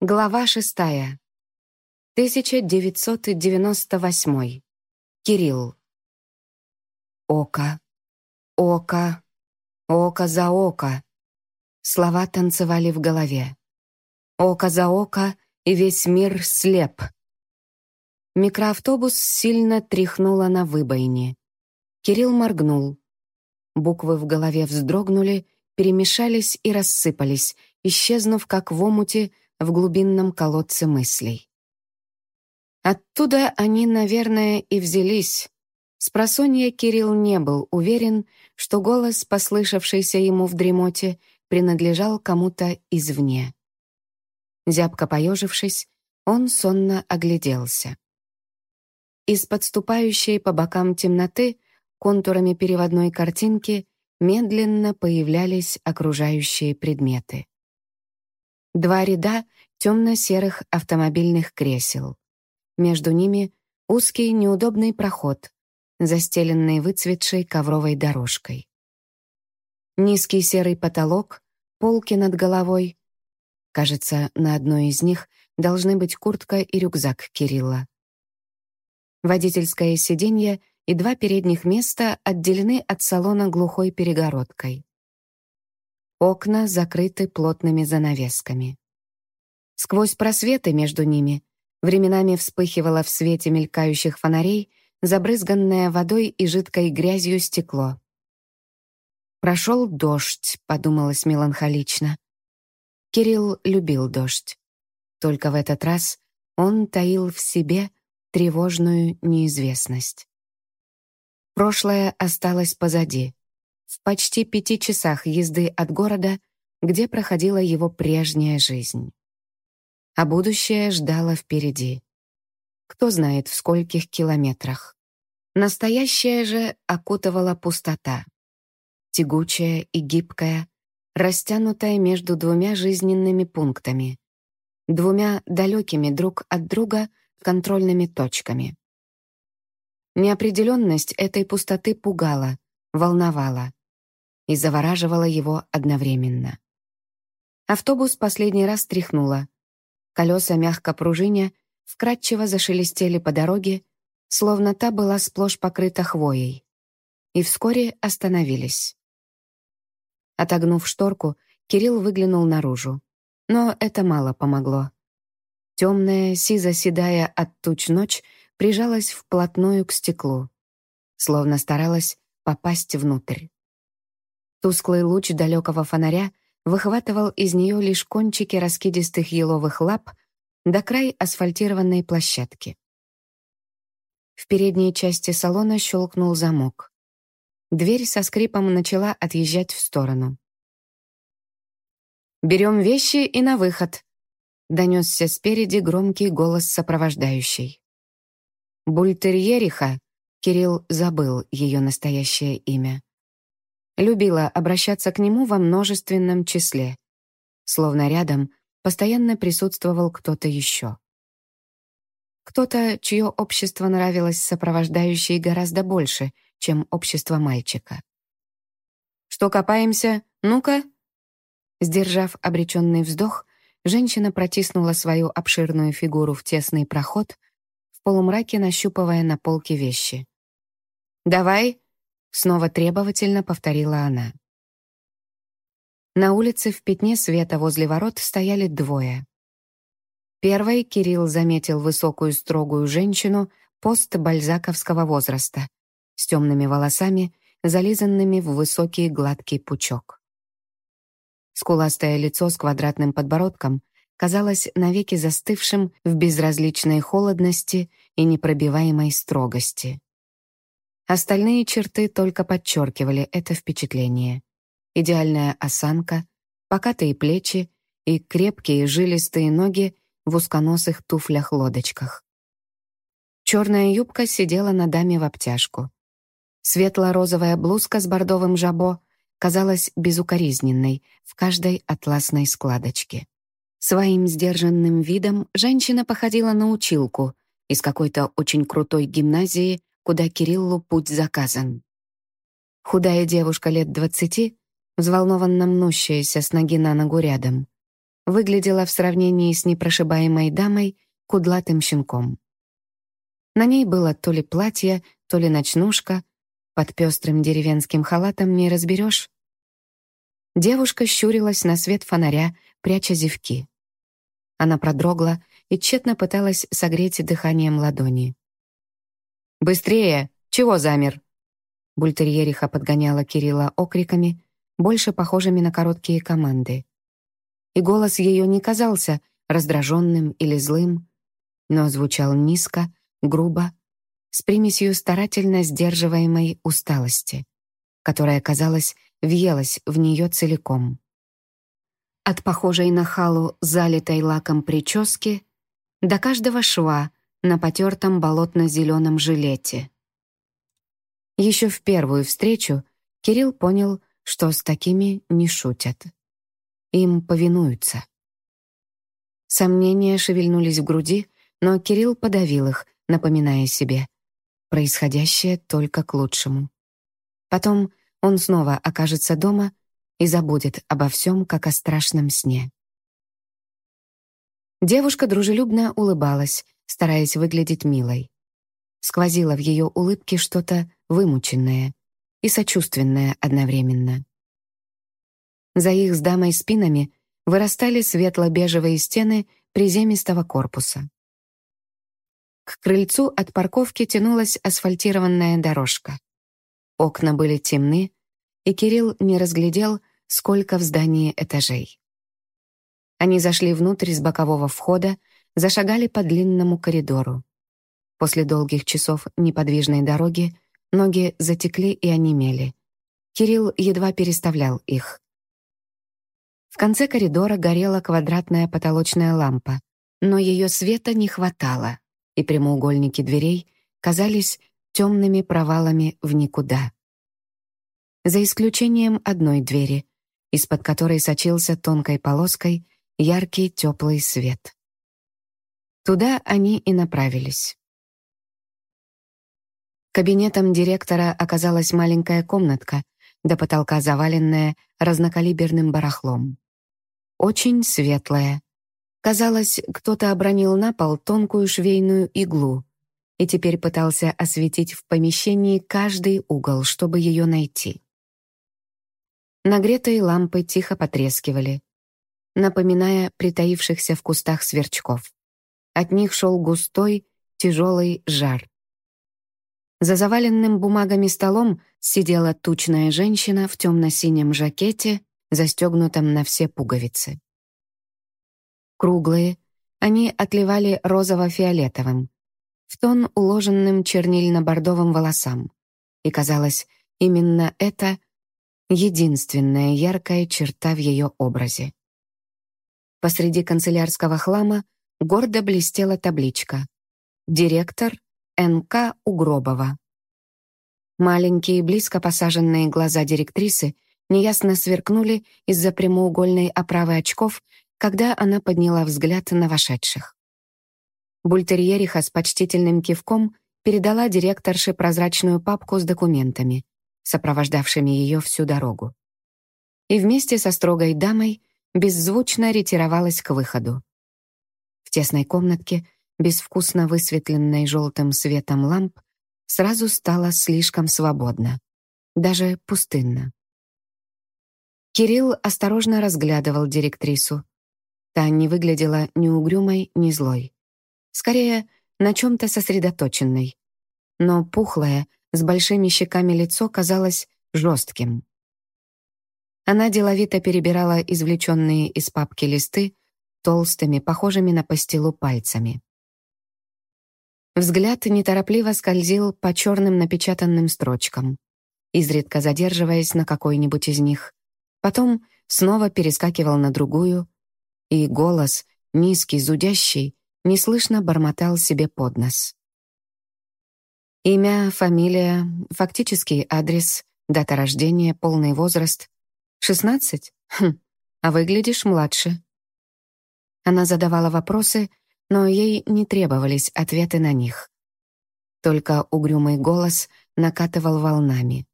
Глава шестая. 1998. Кирилл. Око, око, око за око. Слова танцевали в голове. Око за око, и весь мир слеп. Микроавтобус сильно тряхнуло на выбоине. Кирилл моргнул. Буквы в голове вздрогнули, перемешались и рассыпались, исчезнув как в омуте, в глубинном колодце мыслей. Оттуда они, наверное, и взялись. Спросонья Кирилл не был уверен, что голос, послышавшийся ему в дремоте, принадлежал кому-то извне. Зябко поежившись, он сонно огляделся. Из подступающей по бокам темноты контурами переводной картинки медленно появлялись окружающие предметы. Два ряда темно-серых автомобильных кресел. Между ними узкий неудобный проход, застеленный выцветшей ковровой дорожкой. Низкий серый потолок, полки над головой. Кажется, на одной из них должны быть куртка и рюкзак Кирилла. Водительское сиденье и два передних места отделены от салона глухой перегородкой. Окна закрыты плотными занавесками. Сквозь просветы между ними временами вспыхивало в свете мелькающих фонарей забрызганное водой и жидкой грязью стекло. «Прошел дождь», — подумалось меланхолично. Кирилл любил дождь. Только в этот раз он таил в себе тревожную неизвестность. Прошлое осталось позади в почти пяти часах езды от города, где проходила его прежняя жизнь. А будущее ждало впереди. Кто знает, в скольких километрах. Настоящее же окутывала пустота. Тягучая и гибкая, растянутая между двумя жизненными пунктами, двумя далекими друг от друга контрольными точками. Неопределенность этой пустоты пугала, волновала и завораживала его одновременно. Автобус последний раз тряхнуло. Колеса мягко пружиня вкрадчиво зашелестели по дороге, словно та была сплошь покрыта хвоей, и вскоре остановились. Отогнув шторку, Кирилл выглянул наружу. Но это мало помогло. Темная, сизо-седая от туч ночь прижалась вплотную к стеклу, словно старалась попасть внутрь. Тусклый луч далекого фонаря выхватывал из нее лишь кончики раскидистых еловых лап до край асфальтированной площадки. В передней части салона щелкнул замок. Дверь со скрипом начала отъезжать в сторону. «Берем вещи и на выход», — донесся спереди громкий голос сопровождающей. Бультерьериха, Кирилл забыл ее настоящее имя, любила обращаться к нему во множественном числе, словно рядом постоянно присутствовал кто-то еще. Кто-то, чье общество нравилось сопровождающей гораздо больше, чем общество мальчика. «Что копаемся? Ну-ка!» Сдержав обреченный вздох, женщина протиснула свою обширную фигуру в тесный проход, в полумраке нащупывая на полке вещи. «Давай, Снова требовательно повторила она. На улице в пятне света возле ворот стояли двое. Первой Кирилл заметил высокую строгую женщину постбальзаковского возраста с темными волосами, зализанными в высокий гладкий пучок. Скуластое лицо с квадратным подбородком казалось навеки застывшим в безразличной холодности и непробиваемой строгости. Остальные черты только подчеркивали это впечатление. Идеальная осанка, покатые плечи и крепкие жилистые ноги в узконосых туфлях-лодочках. Черная юбка сидела на даме в обтяжку. Светло-розовая блузка с бордовым жабо казалась безукоризненной в каждой атласной складочке. Своим сдержанным видом женщина походила на училку из какой-то очень крутой гимназии куда Кириллу путь заказан. Худая девушка лет двадцати, взволнованно мнущаяся с ноги на ногу рядом. выглядела в сравнении с непрошибаемой дамой кудлатым щенком. На ней было то ли платье, то ли ночнушка, под пестрым деревенским халатом не разберешь. Девушка щурилась на свет фонаря, пряча зевки. Она продрогла и тщетно пыталась согреть дыханием ладони. «Быстрее! Чего замер?» Бультерьериха подгоняла Кирилла окриками, больше похожими на короткие команды. И голос ее не казался раздраженным или злым, но звучал низко, грубо, с примесью старательно сдерживаемой усталости, которая, казалось, въелась в нее целиком. От похожей на халу, залитой лаком прически, до каждого шва на потертом болотно-зеленом жилете. Еще в первую встречу Кирилл понял, что с такими не шутят. Им повинуются. Сомнения шевельнулись в груди, но Кирилл подавил их, напоминая себе. Происходящее только к лучшему. Потом он снова окажется дома и забудет обо всем, как о страшном сне. Девушка дружелюбно улыбалась, стараясь выглядеть милой. Сквозило в ее улыбке что-то вымученное и сочувственное одновременно. За их с дамой спинами вырастали светло-бежевые стены приземистого корпуса. К крыльцу от парковки тянулась асфальтированная дорожка. Окна были темны, и Кирилл не разглядел, сколько в здании этажей. Они зашли внутрь с бокового входа, зашагали по длинному коридору. После долгих часов неподвижной дороги ноги затекли и онемели. Кирилл едва переставлял их. В конце коридора горела квадратная потолочная лампа, но ее света не хватало и прямоугольники дверей казались темными провалами в никуда. За исключением одной двери, из-под которой сочился тонкой полоской яркий теплый свет. Туда они и направились. Кабинетом директора оказалась маленькая комнатка, до потолка заваленная разнокалиберным барахлом. Очень светлая, Казалось, кто-то обронил на пол тонкую швейную иглу и теперь пытался осветить в помещении каждый угол, чтобы ее найти. Нагретые лампы тихо потрескивали, напоминая притаившихся в кустах сверчков. От них шел густой, тяжелый жар. За заваленным бумагами столом сидела тучная женщина в темно-синем жакете, застегнутом на все пуговицы. Круглые, они отливали розово-фиолетовым, в тон уложенным чернильно-бордовым волосам. И казалось, именно это единственная яркая черта в ее образе. Посреди канцелярского хлама гордо блестела табличка «Директор Н.К. Угробова». Маленькие, близко посаженные глаза директрисы неясно сверкнули из-за прямоугольной оправы очков когда она подняла взгляд на вошедших. Бультерьериха с почтительным кивком передала директорше прозрачную папку с документами, сопровождавшими ее всю дорогу. И вместе со строгой дамой беззвучно ретировалась к выходу. В тесной комнатке, безвкусно высветленной желтым светом ламп, сразу стало слишком свободно, даже пустынно. Кирилл осторожно разглядывал директрису, Та не выглядела ни угрюмой, ни злой. Скорее, на чем-то сосредоточенной. Но пухлое, с большими щеками лицо казалось жестким. Она деловито перебирала извлеченные из папки листы толстыми, похожими на пастилу пальцами. Взгляд неторопливо скользил по черным напечатанным строчкам, изредка задерживаясь на какой-нибудь из них. Потом снова перескакивал на другую, и голос, низкий, зудящий, неслышно бормотал себе под нос. Имя, фамилия, фактический адрес, дата рождения, полный возраст. Шестнадцать? Хм, а выглядишь младше. Она задавала вопросы, но ей не требовались ответы на них. Только угрюмый голос накатывал волнами.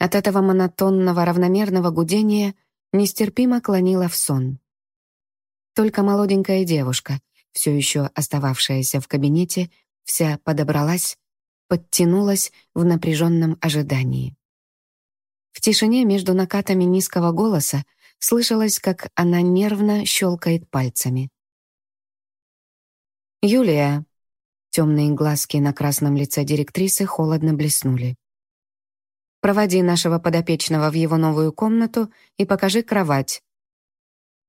От этого монотонного равномерного гудения нестерпимо клонила в сон. Только молоденькая девушка, все еще остававшаяся в кабинете, вся подобралась, подтянулась в напряженном ожидании. В тишине между накатами низкого голоса слышалось, как она нервно щелкает пальцами. «Юлия!» Темные глазки на красном лице директрисы холодно блеснули. «Проводи нашего подопечного в его новую комнату и покажи кровать».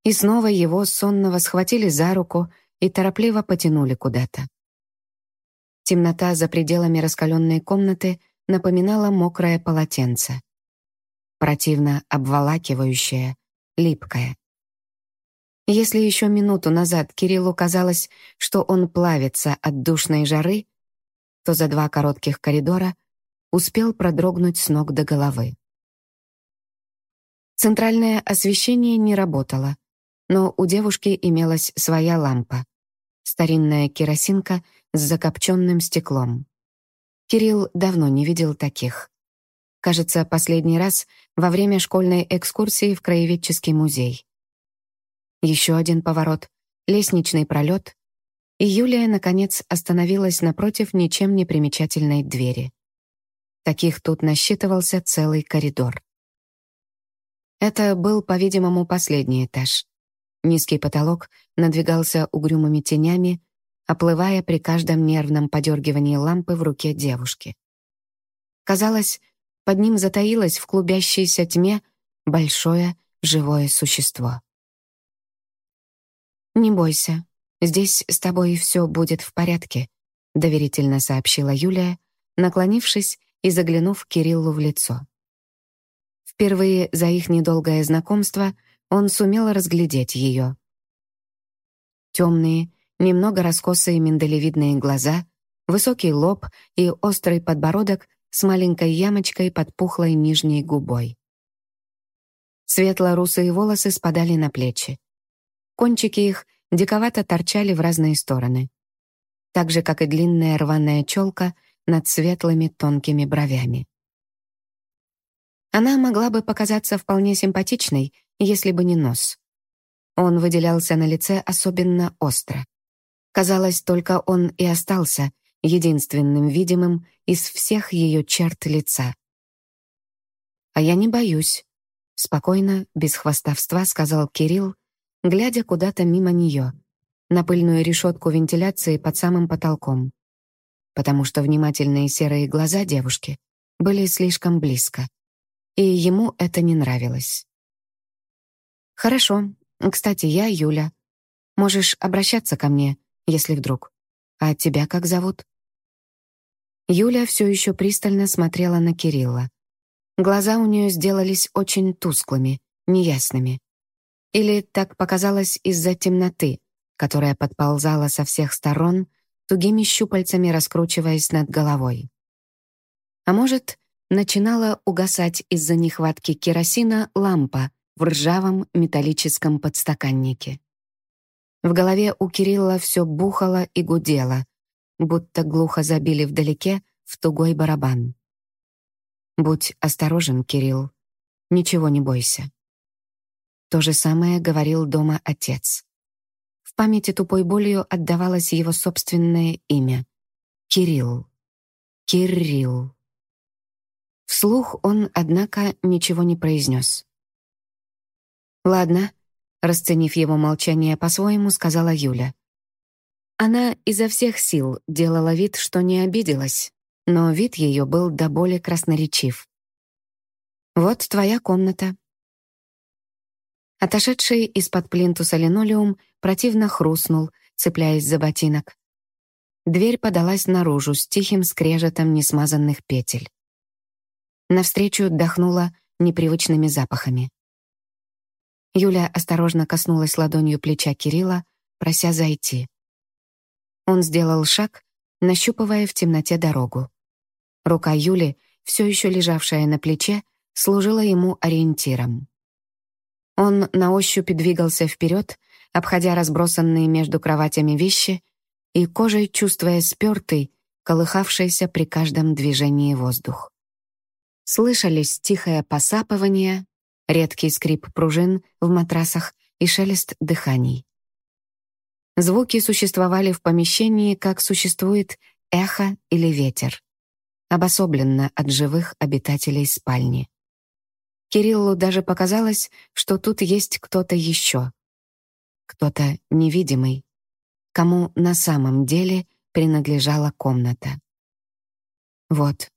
И снова его сонного схватили за руку и торопливо потянули куда-то. Темнота за пределами раскаленной комнаты напоминала мокрое полотенце. Противно обволакивающее, липкое. Если еще минуту назад Кириллу казалось, что он плавится от душной жары, то за два коротких коридора успел продрогнуть с ног до головы. Центральное освещение не работало, но у девушки имелась своя лампа. Старинная керосинка с закопченным стеклом. Кирилл давно не видел таких. Кажется, последний раз во время школьной экскурсии в краеведческий музей. Еще один поворот, лестничный пролет, и Юлия, наконец, остановилась напротив ничем не примечательной двери. Таких тут насчитывался целый коридор. Это был, по-видимому, последний этаж. Низкий потолок надвигался угрюмыми тенями, оплывая при каждом нервном подергивании лампы в руке девушки. Казалось, под ним затаилось в клубящейся тьме большое живое существо. «Не бойся, здесь с тобой все будет в порядке», доверительно сообщила Юлия, наклонившись и заглянув Кириллу в лицо. Впервые за их недолгое знакомство он сумел разглядеть ее. Темные, немного раскосые миндалевидные глаза, высокий лоб и острый подбородок с маленькой ямочкой под пухлой нижней губой. Светло-русые волосы спадали на плечи. Кончики их диковато торчали в разные стороны. Так же, как и длинная рваная челка над светлыми тонкими бровями. Она могла бы показаться вполне симпатичной, если бы не нос. Он выделялся на лице особенно остро. Казалось, только он и остался единственным видимым из всех ее черт лица. «А я не боюсь», — спокойно, без хвастовства сказал Кирилл, глядя куда-то мимо нее, на пыльную решетку вентиляции под самым потолком, потому что внимательные серые глаза девушки были слишком близко, и ему это не нравилось. «Хорошо. Кстати, я Юля. Можешь обращаться ко мне, если вдруг. А тебя как зовут?» Юля все еще пристально смотрела на Кирилла. Глаза у нее сделались очень тусклыми, неясными. Или так показалось из-за темноты, которая подползала со всех сторон, тугими щупальцами раскручиваясь над головой. А может, начинала угасать из-за нехватки керосина лампа в ржавом металлическом подстаканнике. В голове у Кирилла все бухало и гудело, будто глухо забили вдалеке в тугой барабан. «Будь осторожен, Кирилл. Ничего не бойся. То же самое говорил дома отец. В памяти тупой болью отдавалось его собственное имя — Кирилл. Кирилл. Вслух он, однако, ничего не произнес. «Ладно», — расценив его молчание по-своему, сказала Юля. Она изо всех сил делала вид, что не обиделась, но вид ее был до боли красноречив. «Вот твоя комната. Отошедший из-под плинтуса линолеум противно хрустнул, цепляясь за ботинок. Дверь подалась наружу с тихим скрежетом несмазанных петель. Навстречу дохнула непривычными запахами. Юля осторожно коснулась ладонью плеча Кирилла, прося зайти. Он сделал шаг, нащупывая в темноте дорогу. Рука Юли, все еще лежавшая на плече, служила ему ориентиром. Он на ощупь двигался вперед, обходя разбросанные между кроватями вещи и кожей чувствуя спертый, колыхавшийся при каждом движении воздух. Слышались тихое посапывание, редкий скрип пружин в матрасах и шелест дыханий. Звуки существовали в помещении, как существует эхо или ветер, обособленно от живых обитателей спальни. Кириллу даже показалось, что тут есть кто-то еще. Кто-то невидимый, кому на самом деле принадлежала комната. Вот,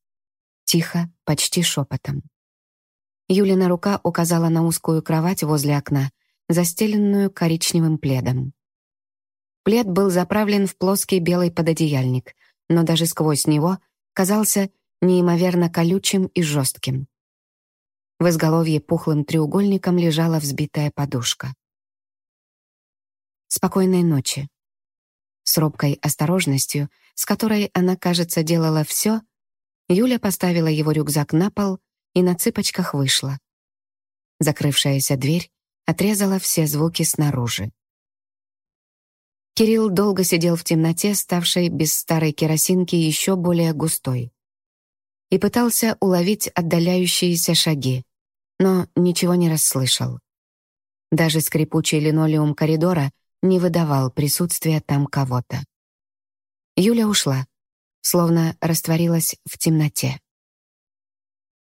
тихо, почти шепотом. Юлина рука указала на узкую кровать возле окна, застеленную коричневым пледом. Плед был заправлен в плоский белый пододеяльник, но даже сквозь него казался неимоверно колючим и жестким. В изголовье пухлым треугольником лежала взбитая подушка. «Спокойной ночи». С робкой осторожностью, с которой она, кажется, делала все, Юля поставила его рюкзак на пол и на цыпочках вышла. Закрывшаяся дверь отрезала все звуки снаружи. Кирилл долго сидел в темноте, ставшей без старой керосинки еще более густой, и пытался уловить отдаляющиеся шаги но ничего не расслышал. Даже скрипучий линолеум коридора не выдавал присутствия там кого-то. Юля ушла, словно растворилась в темноте.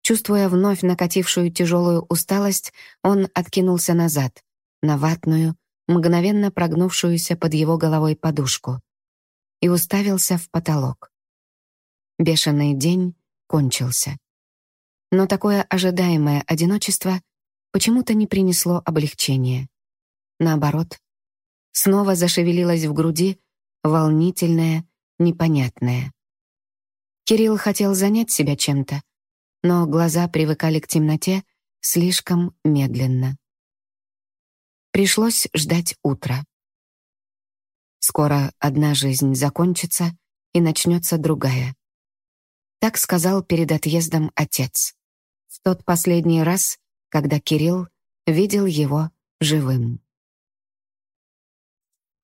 Чувствуя вновь накатившую тяжелую усталость, он откинулся назад, на ватную, мгновенно прогнувшуюся под его головой подушку, и уставился в потолок. Бешеный день кончился. Но такое ожидаемое одиночество почему-то не принесло облегчения. Наоборот, снова зашевелилось в груди волнительное, непонятное. Кирилл хотел занять себя чем-то, но глаза привыкали к темноте слишком медленно. Пришлось ждать утра. Скоро одна жизнь закончится, и начнется другая. Так сказал перед отъездом отец в тот последний раз, когда Кирилл видел его живым.